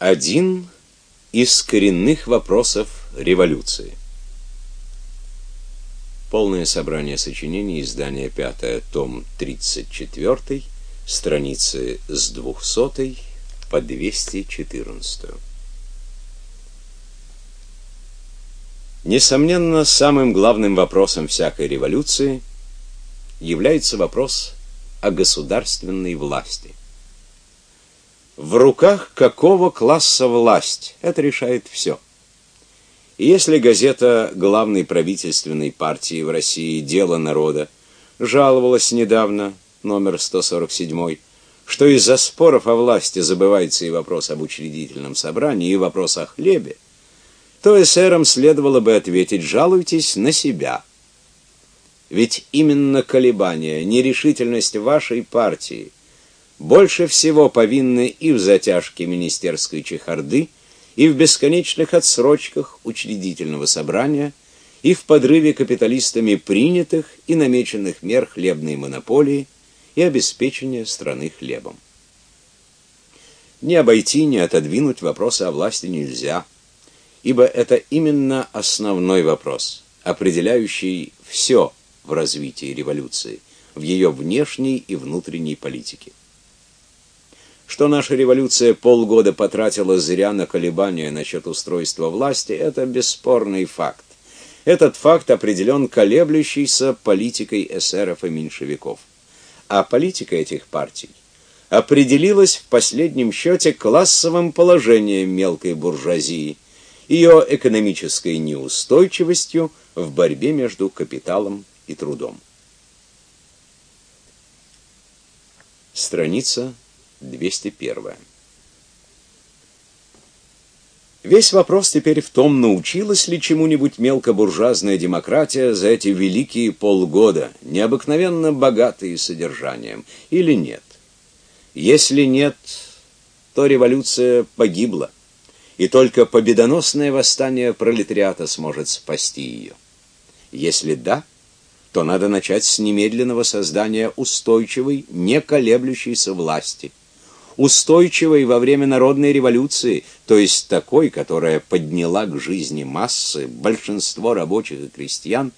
Один из коренных вопросов революции. Полное собрание сочинений, издание 5, том 34, страницы с 200 по 214. Несомненно, самым главным вопросом всякой революции является вопрос о государственной власти. В руках какого класса власть? Это решает все. И если газета главной правительственной партии в России «Дело народа» жаловалась недавно, номер 147, что из-за споров о власти забывается и вопрос об учредительном собрании, и вопрос о хлебе, то эсерам следовало бы ответить «жалуйтесь на себя». Ведь именно колебания, нерешительность вашей партии больше всего повинны и в затяжке министерской чехарды, и в бесконечных отсрочках учредительного собрания, и в подрыве капиталистами принятых и намеченных мер хлебной монополии и обеспечения страны хлебом. Не обойти, не отодвинуть вопросы о власти нельзя, ибо это именно основной вопрос, определяющий все в развитии революции, в ее внешней и внутренней политике. Что наша революция полгода потратила зря на колебания насчет устройства власти это бесспорный факт. Этот факт определен колеблющейся политикой эсеров и меньшевиков. А политика этих партий определилась в последнем счете классовым положением мелкой буржуазии, ее экономической неустойчивостью в борьбе между капиталом и трудом. Страница 201. Весь вопрос теперь в том, научилась ли чему-нибудь мелкобуржуазная демократия за эти великие полгода, необыкновенно богатые содержанием, или нет. Если нет, то революция погибла, и только победоносное восстание пролетариата сможет спасти ее. Если да, то надо начать с немедленного создания устойчивой, не колеблющейся власти, устойчивой во время народной революции, то есть такой, которая подняла к жизни массы, большинство рабочих и крестьян,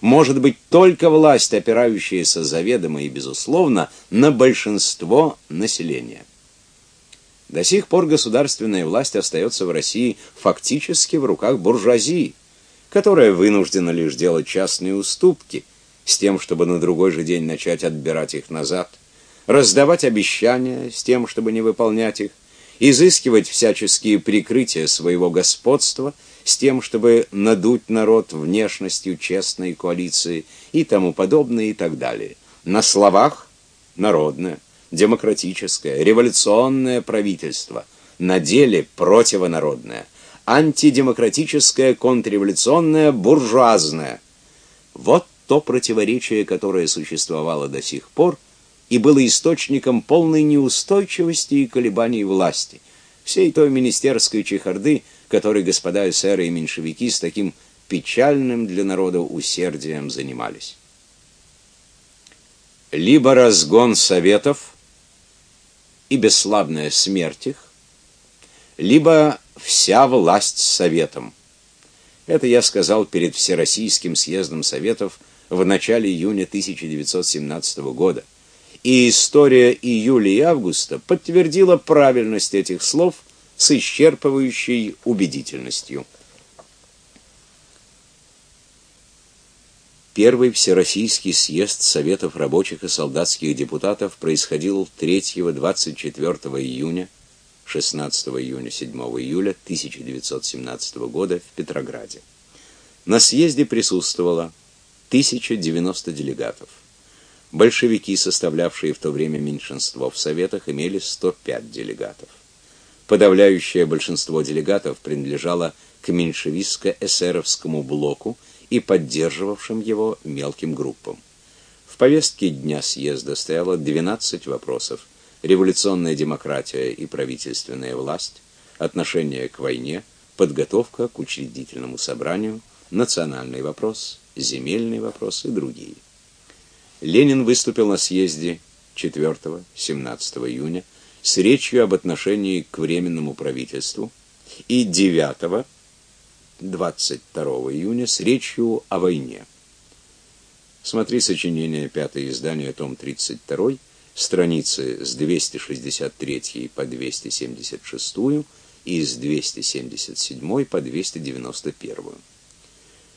может быть только власть, опирающаяся заведомо и безусловно на большинство населения. До сих пор государственная власть остается в России фактически в руках буржуазии, которая вынуждена лишь делать частные уступки – с тем, чтобы на другой же день начать отбирать их назад, раздавать обещания с тем, чтобы не выполнять их, изыскивать всяческие прикрытия своего господства с тем, чтобы надуть народ внешностью честной коалиции и тому подобное и так далее. На словах народное, демократическое, революционное правительство, на деле противонародное, антидемократическое, контрреволюционное, буржуазное. Вот то противоречие, которое существовало до сих пор и было источником полной неустойчивости и колебаний власти, всей той министерской чехарды, которой господа эсеры и меньшевики с таким печальным для народа усердием занимались. Либо разгон советов и бесславная смерть их, либо вся власть советом. Это я сказал перед Всероссийским съездом советов в начале июня 1917 года. И история июля и августа подтвердила правильность этих слов с исчерпывающей убедительностью. Первый Всероссийский съезд Советов рабочих и солдатских депутатов происходил 3-24 июня, 16 июня, 7 июля 1917 года в Петрограде. На съезде присутствовало 1090 делегатов. Большевики, составлявшие в то время меньшинство в советах, имели 105 делегатов. Подавляющее большинство делегатов принадлежало к меньшевистско-эсеровскому блоку и поддерживавшим его мелким группам. В повестке дня съезда стояло 12 вопросов: революционная демократия и правительственная власть, отношение к войне, подготовка к учредительному собранию, национальный вопрос, земельный вопрос и другие. Ленин выступил на съезде 4-17 июня с речью об отношении к временному правительству, и 9 22 июня с речью о войне. Смотри сочинение пятое издание, том 32, страницы с 263 по 276 и с 277 по 291.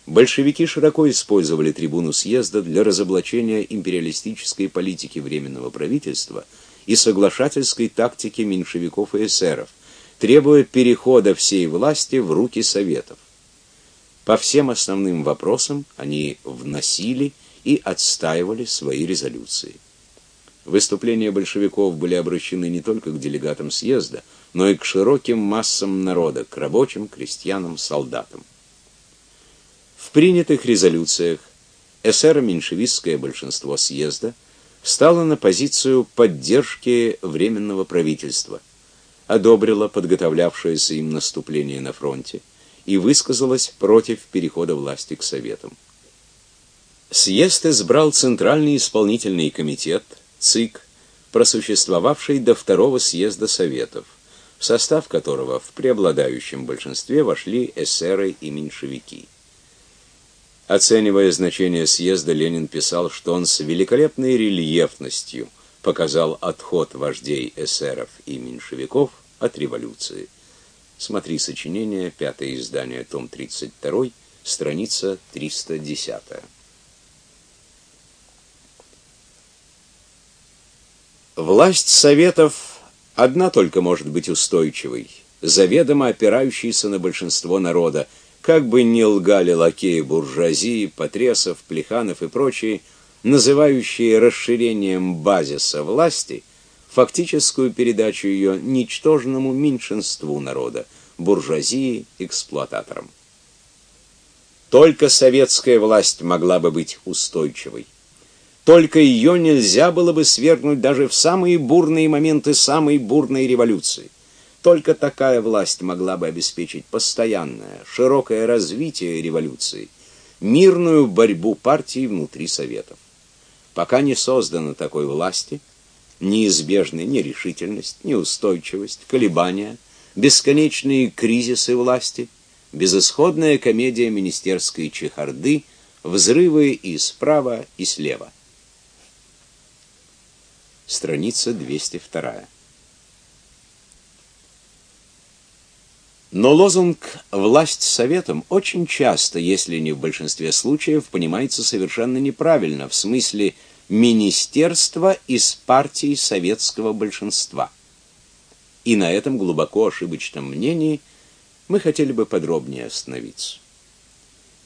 Большевики широко использовали трибуну съезда для разоблачения империалистической политики временного правительства и соглашательской тактики меньшевиков и эсеров, требуя перехода всей власти в руки советов. По всем основным вопросам они вносили и отстаивали свои резолюции. Выступления большевиков были обращены не только к делегатам съезда, но и к широким массам народа, к рабочим, крестьянам, солдатам. Принятых резолюциях эсеро-меньшевистское большинство съезда стало на позицию поддержки временного правительства, одобрило подготовлявшееся им наступление на фронте и высказалось против перехода власти к советам. Съезд избрал Центральный исполнительный комитет ЦИК, просуществовавший до второго съезда советов, в состав которого в преобладающем большинстве вошли эсеры и меньшевики. Оценивая значение съезда, Ленин писал, что он с великолепной рельефностью показал отход вождей эсеров и меньшевиков от революции. Смотри сочинение, пятое издание, том 32, страница 310. Власть советов одна только может быть устойчивой, заведомо опирающейся на большинство народа, как бы ни лгали лакеи буржуазии, Потресов, Плеханов и прочие, называющие расширением базиса власти фактическую передачу ее ничтожному меньшинству народа, буржуазии, эксплуататорам. Только советская власть могла бы быть устойчивой. Только ее нельзя было бы свергнуть даже в самые бурные моменты самой бурной революции. Только такая власть могла бы обеспечить постоянное, широкое развитие революции, мирную борьбу партий внутри советов. Пока не создано такой власти, неизбежны нерешительность, неустойчивость, колебания, бесконечные кризисы власти, безысходная комедия министерской чехарды, взрывы и справа, и слева. Страница 202. Но лозунг «власть советом» очень часто, если не в большинстве случаев, понимается совершенно неправильно, в смысле «министерство из партии советского большинства». И на этом глубоко ошибочном мнении мы хотели бы подробнее остановиться.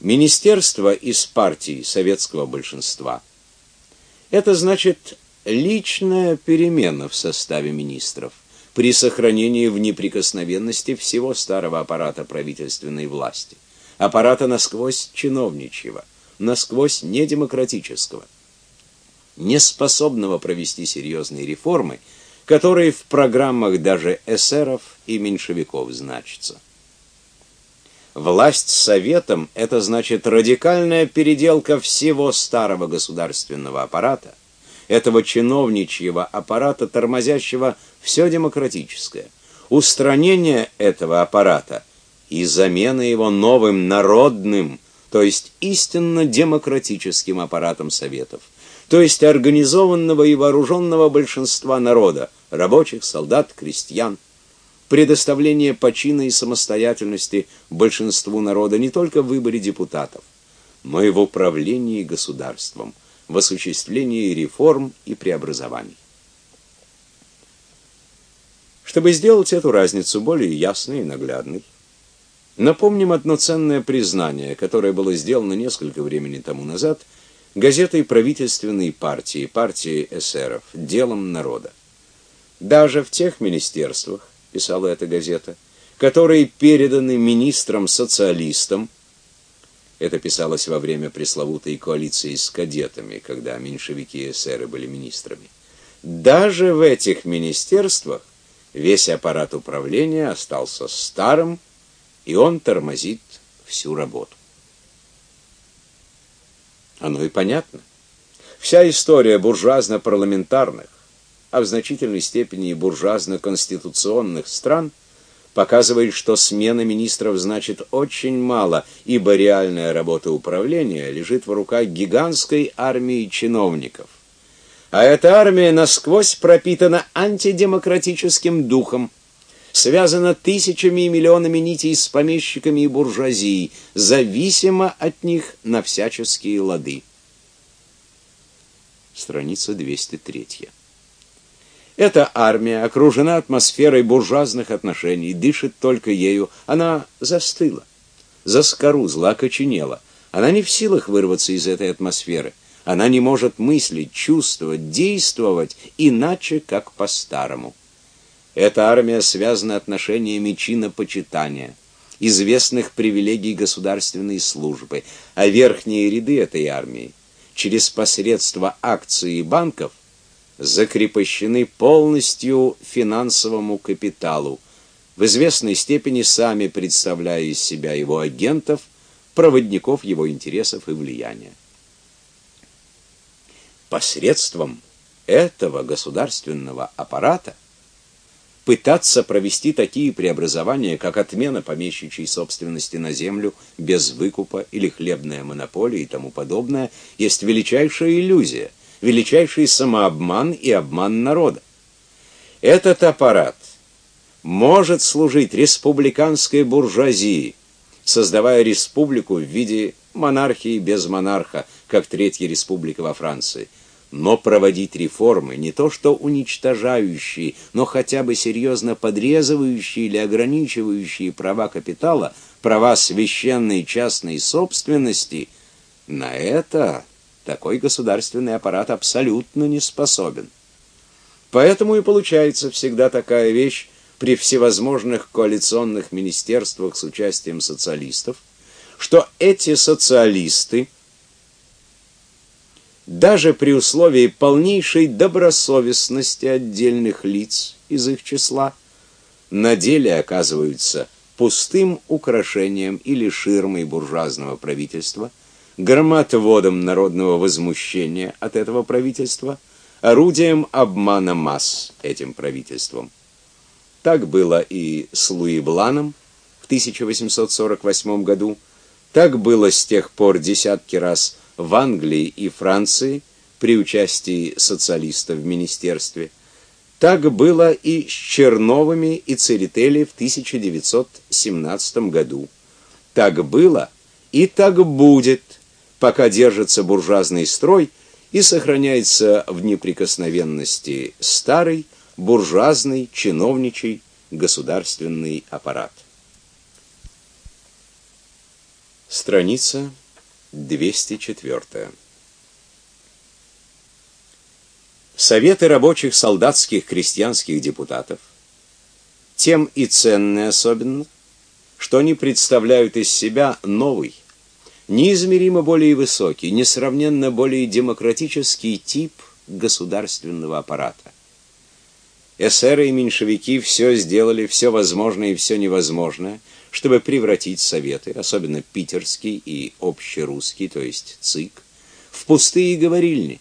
Министерство из партии советского большинства – это значит личная перемена в составе министров при сохранении в неприкосновенности всего старого аппарата правительственной власти, аппарата насквозь чиновничьего, насквозь недемократического, неспособного провести серьезные реформы, которые в программах даже эсеров и меньшевиков значатся. Власть советом это значит радикальная переделка всего старого государственного аппарата этого чиновничьего аппарата, тормозящего все демократическое. Устранение этого аппарата и замена его новым народным, то есть истинно демократическим аппаратом советов, то есть организованного и вооруженного большинства народа, рабочих, солдат, крестьян, предоставление почина и самостоятельности большинству народа не только в выборе депутатов, но и в управлении государством, в осуществлении реформ и преобразований. Чтобы сделать эту разницу более ясной и наглядной, напомним одно ценное признание, которое было сделано несколько времени тому назад газетой правительственной партии, партии эсеров, делом народа. Даже в тех министерствах, писала эта газета, которые переданы министрам-социалистам, это писалось во время пресловутой коалиции с кадетами, когда меньшевики и эсеры были министрами. Даже в этих министерствах весь аппарат управления остался старым, и он тормозит всю работу. Оно и понятно. Вся история буржуазно-парламентарных, а в значительной степени и буржуазно-конституционных стран, показывает, что смена министров значит очень мало, ибо реальная работа управления лежит в руках гигантской армии чиновников. А эта армия насквозь пропитана антидемократическим духом, связана тысячами и миллионами нитей с помещиками и буржуазией, зависима от них на всяческие лады. Страница 203. Эта армия окружена атмосферой буржуазных отношений, дышит только ею, она застыла, заскорузла, окоченела. Она не в силах вырваться из этой атмосферы. Она не может мыслить, чувствовать, действовать иначе, как по-старому. Эта армия связана отношениями чинопочитания, известных привилегий государственной службы, а верхние ряды этой армии через посредство акций и банков закрепощены полностью финансовому капиталу, в известной степени сами представляя из себя его агентов, проводников его интересов и влияния. Посредством этого государственного аппарата пытаться провести такие преобразования, как отмена помещичьей собственности на землю без выкупа или хлебная монополия и тому подобное, есть величайшая иллюзия, величайший самообман и обман народа. Этот аппарат может служить республиканской буржуазии, создавая республику в виде монархии без монарха, как Третья республика во Франции – но проводить реформы, не то что уничтожающие, но хотя бы серьезно подрезывающие или ограничивающие права капитала, права священной частной собственности, на это такой государственный аппарат абсолютно не способен. Поэтому и получается всегда такая вещь при всевозможных коалиционных министерствах с участием социалистов, что эти социалисты – даже при условии полнейшей добросовестности отдельных лиц из их числа, на деле оказываются пустым украшением или ширмой буржуазного правительства, громоотводом народного возмущения от этого правительства, орудием обмана масс этим правительством. Так было и с Луи Бланом в 1848 году, так было с тех пор десятки раз в Англии и Франции при участии социалистов в министерстве. Так было и с Черновыми и Церетели в 1917 году. Так было и так будет, пока держится буржуазный строй и сохраняется в неприкосновенности старый буржуазный чиновничий государственный аппарат. Страница 204. Советы рабочих, солдатских, крестьянских депутатов тем и ценны особенно, что они представляют из себя новый, неизмеримо более высокий, несравненно более демократический тип государственного аппарата. Эсеры и меньшевики все сделали, все возможное и все невозможное – чтобы превратить советы, особенно питерский и общерусский, то есть ЦИК, в пустые говорильни,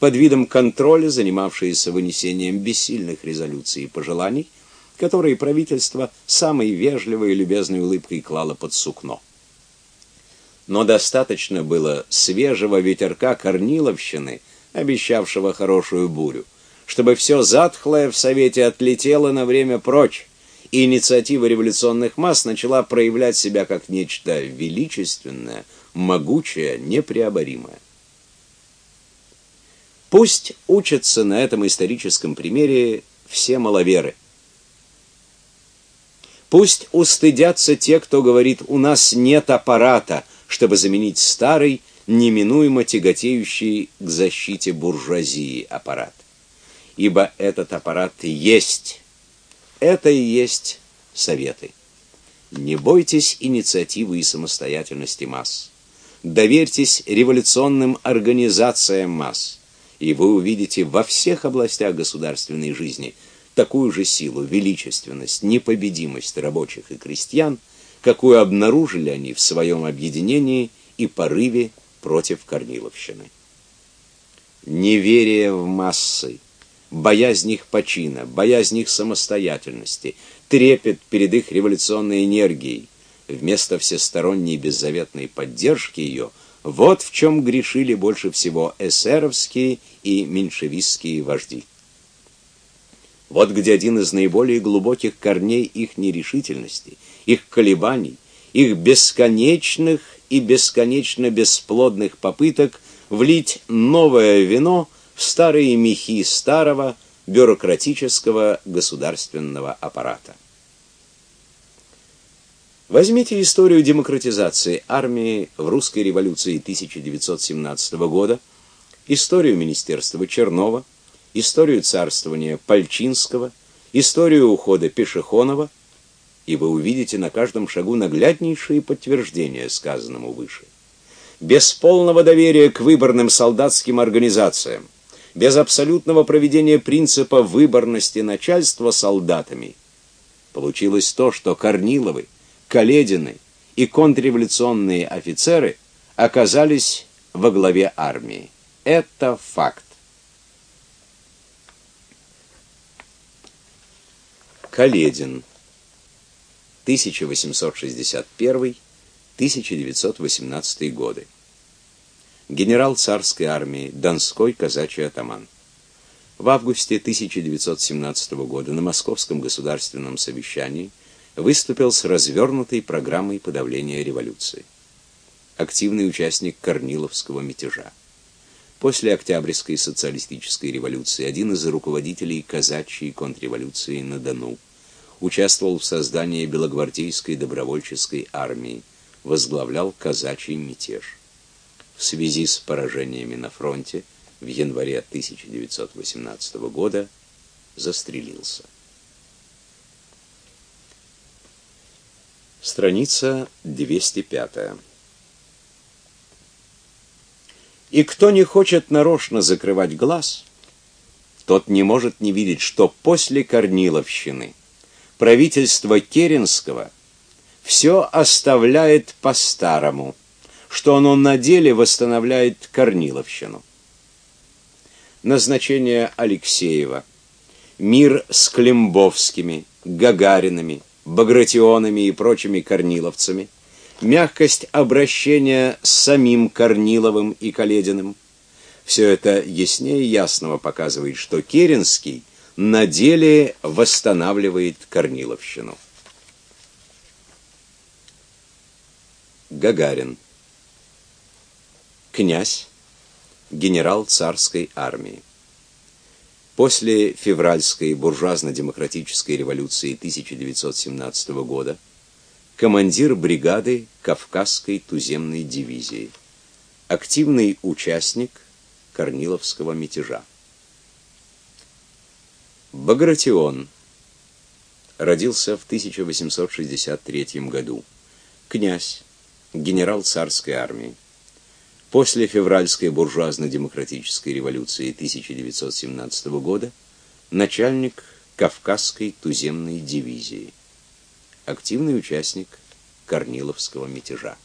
под видом контроля, занимавшиеся вынесением бессильных резолюций и пожеланий, которые правительство самой вежливой и любезной улыбкой клало под сукно. Но достаточно было свежего ветерка корниловщины, обещавшего хорошую бурю, чтобы все затхлое в совете отлетело на время прочь, инициатива революционных масс начала проявлять себя как нечто величественное, могучее, непреоборимое. Пусть учатся на этом историческом примере все маловеры. Пусть устыдятся те, кто говорит: "У нас нет аппарата, чтобы заменить старый, неминуемо тяготеющий к защите буржуазии аппарат". Ибо этот аппарат есть это и есть советы. Не бойтесь инициативы и самостоятельности масс. Доверьтесь революционным организациям масс, и вы увидите во всех областях государственной жизни такую же силу, величественность, непобедимость рабочих и крестьян, какую обнаружили они в своем объединении и порыве против Корниловщины. Неверие в массы, боязнь их почина, боязнь их самостоятельности, трепет перед их революционной энергией, вместо всесторонней беззаветной поддержки ее, вот в чем грешили больше всего эсеровские и меньшевистские вожди. Вот где один из наиболее глубоких корней их нерешительности, их колебаний, их бесконечных и бесконечно бесплодных попыток влить новое вино в старые мехи старого бюрократического государственного аппарата. Возьмите историю демократизации армии в русской революции 1917 года, историю министерства Чернова, историю царствования Пальчинского, историю ухода Пешехонова, и вы увидите на каждом шагу нагляднейшие подтверждения сказанному выше. Без полного доверия к выборным солдатским организациям, без абсолютного проведения принципа выборности начальства солдатами, получилось то, что Корниловы Каледины и контрреволюционные офицеры оказались во главе армии. Это факт. Каледин 1861-1918 годы. Генерал царской армии, Донской казачий атаман. В августе 1917 года на Московском государственном совещании выступил с развернутой программой подавления революции. Активный участник Корниловского мятежа. После Октябрьской социалистической революции один из руководителей казачьей контрреволюции на Дону участвовал в создании Белогвардейской добровольческой армии, возглавлял казачий мятеж. В связи с поражениями на фронте в январе 1918 года застрелился. Страница 205. И кто не хочет нарочно закрывать глаз, тот не может не видеть, что после Корниловщины правительство Керенского все оставляет по-старому, что оно на деле восстанавливает Корниловщину. Назначение Алексеева, мир с Климбовскими, Гагаринами, Багратионами и прочими корниловцами, мягкость обращения с самим Корниловым и Калединым. Все это яснее ясного показывает, что Керенский на деле восстанавливает Корниловщину. Гагарин. Князь, генерал царской армии. После февральской буржуазно-демократической революции 1917 года командир бригады Кавказской туземной дивизии, активный участник Корниловского мятежа. Багратион родился в 1863 году. Князь, генерал царской армии. После февральской буржуазно-демократической революции 1917 года начальник Кавказской туземной дивизии. Активный участник Корниловского мятежа.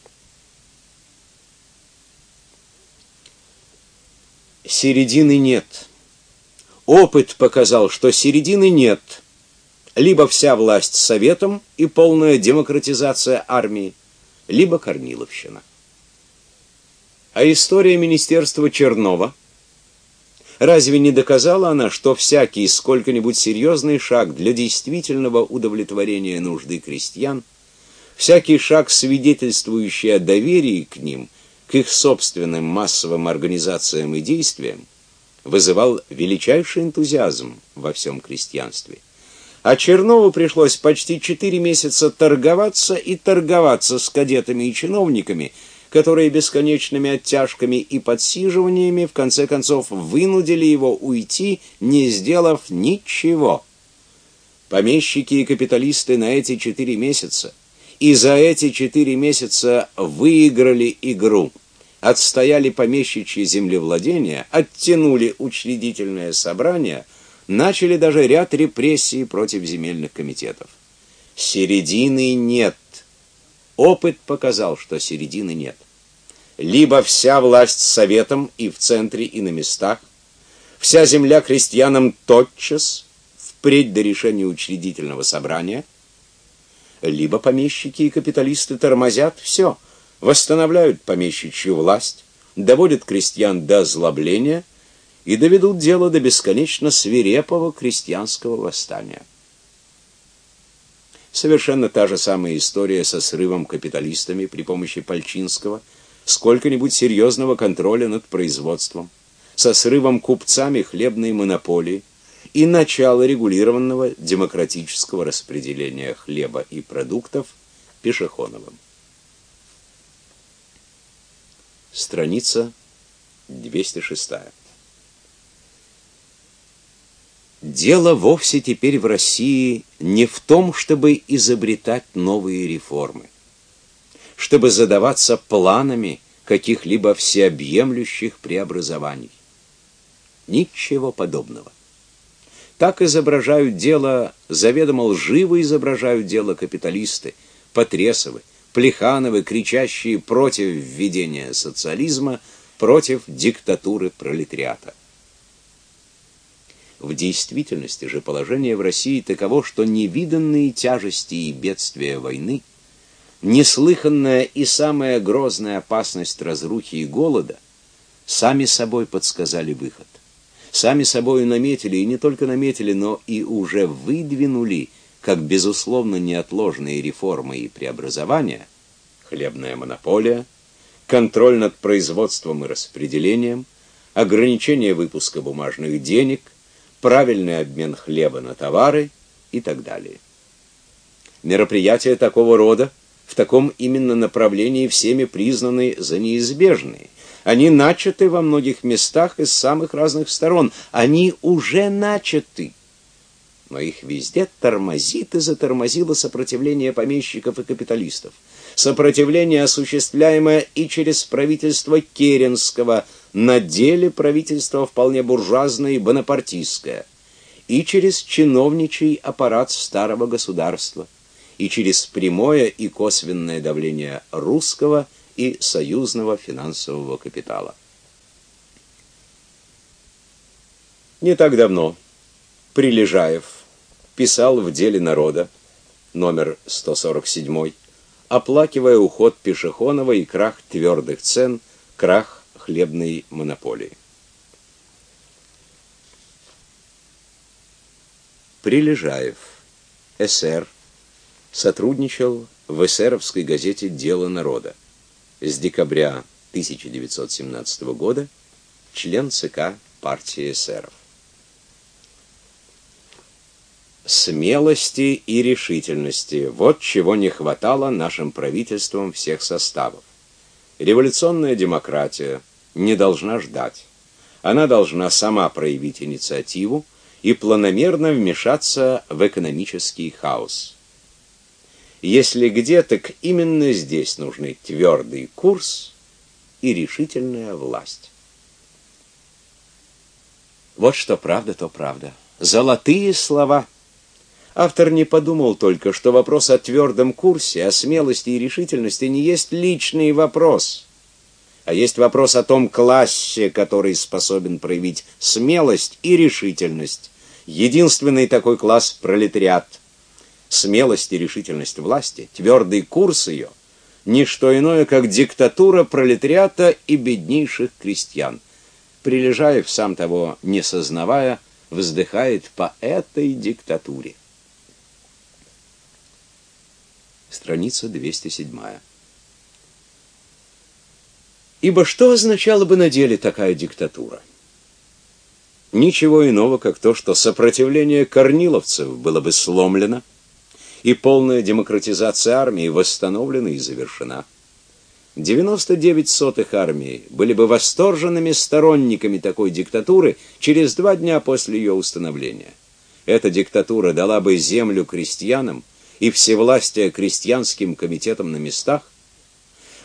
Середины нет. Опыт показал, что середины нет. Либо вся власть советом и полная демократизация армии, либо Корниловщина. А история министерства Чернова разве не доказала она, что всякий сколько-нибудь серьезный шаг для действительного удовлетворения нужды крестьян, всякий шаг, свидетельствующий о доверии к ним, к их собственным массовым организациям и действиям, вызывал величайший энтузиазм во всем крестьянстве. А Чернову пришлось почти четыре месяца торговаться и торговаться с кадетами и чиновниками, которые бесконечными оттяжками и подсиживаниями в конце концов вынудили его уйти, не сделав ничего. Помещики и капиталисты на эти четыре месяца и за эти четыре месяца выиграли игру. Отстояли помещичьи землевладения, оттянули учредительное собрание, начали даже ряд репрессий против земельных комитетов. Середины нет. Опыт показал, что середины нет. Либо вся власть советом и в центре, и на местах, вся земля крестьянам тотчас, впредь до решения учредительного собрания, либо помещики и капиталисты тормозят все, восстанавливают помещичью власть, доводят крестьян до озлобления и доведут дело до бесконечно свирепого крестьянского восстания. Совершенно та же самая история со срывом капиталистами при помощи Пальчинского сколько-нибудь серьезного контроля над производством, со срывом купцами хлебной монополии и начало регулированного демократического распределения хлеба и продуктов Пешехоновым. Страница 206. Дело вовсе теперь в России не в том, чтобы изобретать новые реформы, чтобы задаваться планами каких-либо всеобъемлющих преобразований. Ничего подобного. Так изображают дело, заведомо лживо изображают дело капиталисты, Потресовы, Плехановы, кричащие против введения социализма, против диктатуры пролетариата. В действительности же положение в России таково, что невиданные тяжести и бедствия войны, неслыханная и самая грозная опасность разрухи и голода сами собой подсказали выход. Сами собой наметили, и не только наметили, но и уже выдвинули, как безусловно неотложные реформы и преобразования, хлебная монополия, контроль над производством и распределением, ограничение выпуска бумажных денег, правильный обмен хлеба на товары и так далее. Мероприятия такого рода в таком именно направлении всеми признаны за неизбежные. Они начаты во многих местах из самых разных сторон. Они уже начаты. Но их везде тормозит и затормозило сопротивление помещиков и капиталистов. Сопротивление, осуществляемое и через правительство Керенского, на деле правительство вполне буржуазное и бонапартистское, и через чиновничий аппарат старого государства, и через прямое и косвенное давление русского и союзного финансового капитала. Не так давно Прилежаев писал в Деле народа номер 147, оплакивая уход Пешехонова и крах твердых цен, крах хлебной монополии. Прилежаев, СР, сотрудничал в эсеровской газете «Дело народа». С декабря 1917 года член ЦК партии эсеров. Смелости и решительности – вот чего не хватало нашим правительствам всех составов. Революционная демократия – не должна ждать. Она должна сама проявить инициативу и планомерно вмешаться в экономический хаос. Если где, так именно здесь нужны твердый курс и решительная власть. Вот что правда, то правда. Золотые слова. Автор не подумал только, что вопрос о твердом курсе, о смелости и решительности не есть личный вопрос а есть вопрос о том классе, который способен проявить смелость и решительность. Единственный такой класс пролетариат. Смелость и решительность власти, твердый курс ее ни что иное, как диктатура пролетариата и беднейших крестьян. Прилежаев, сам того не сознавая, вздыхает по этой диктатуре. Страница 207. Ибо что означала бы на деле такая диктатура? Ничего иного, как то, что сопротивление корниловцев было бы сломлено, и полная демократизация армии восстановлена и завершена. 99 сотых армии были бы восторженными сторонниками такой диктатуры через два дня после ее установления. Эта диктатура дала бы землю крестьянам и всевластие крестьянским комитетам на местах,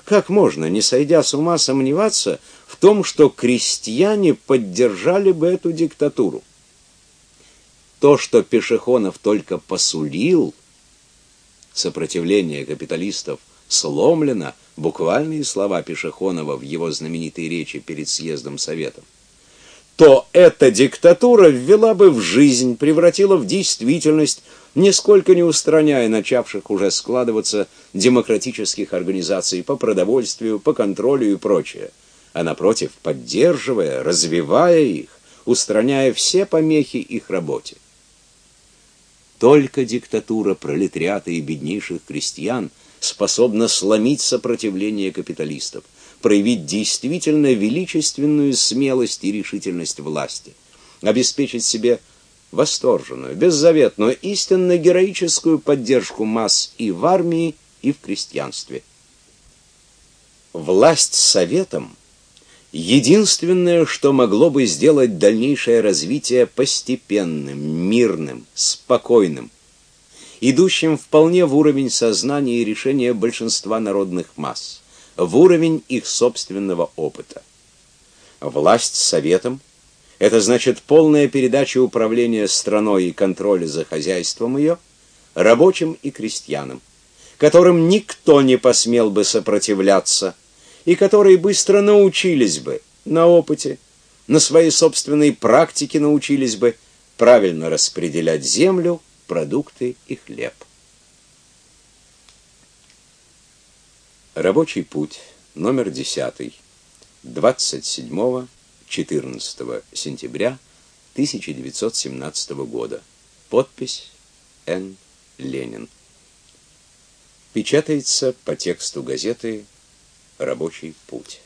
как можно, не сойдя с ума, сомневаться в том, что крестьяне поддержали бы эту диктатуру? То, что Пешехонов только посулил, сопротивление капиталистов сломлено, буквальные слова Пешехонова в его знаменитой речи перед съездом Советов. То эта диктатура ввела бы в жизнь, превратила в действительность, нисколько не устраняя начавших уже складываться демократических организаций по продовольствию, по контролю и прочее, а напротив, поддерживая, развивая их, устраняя все помехи их работе. Только диктатура пролетариата и беднейших крестьян способна сломить сопротивление капиталистов, проявить действительно величественную смелость и решительность власти, обеспечить себе восторженную, беззаветную, истинно героическую поддержку масс и в армии, и в крестьянстве. Власть советом единственное, что могло бы сделать дальнейшее развитие постепенным, мирным, спокойным, идущим вполне в уровень сознания и решения большинства народных масс, в уровень их собственного опыта. Власть советом это значит полная передача управления страной и контроля за хозяйством ее рабочим и крестьянам, которым никто не посмел бы сопротивляться и которые быстро научились бы на опыте, на своей собственной практике научились бы правильно распределять землю, продукты и хлеб. Рабочий путь номер 10. 27 14 сентября 1917 года. Подпись Н. Ленин. Печатается по тексту газеты Рабочий путь.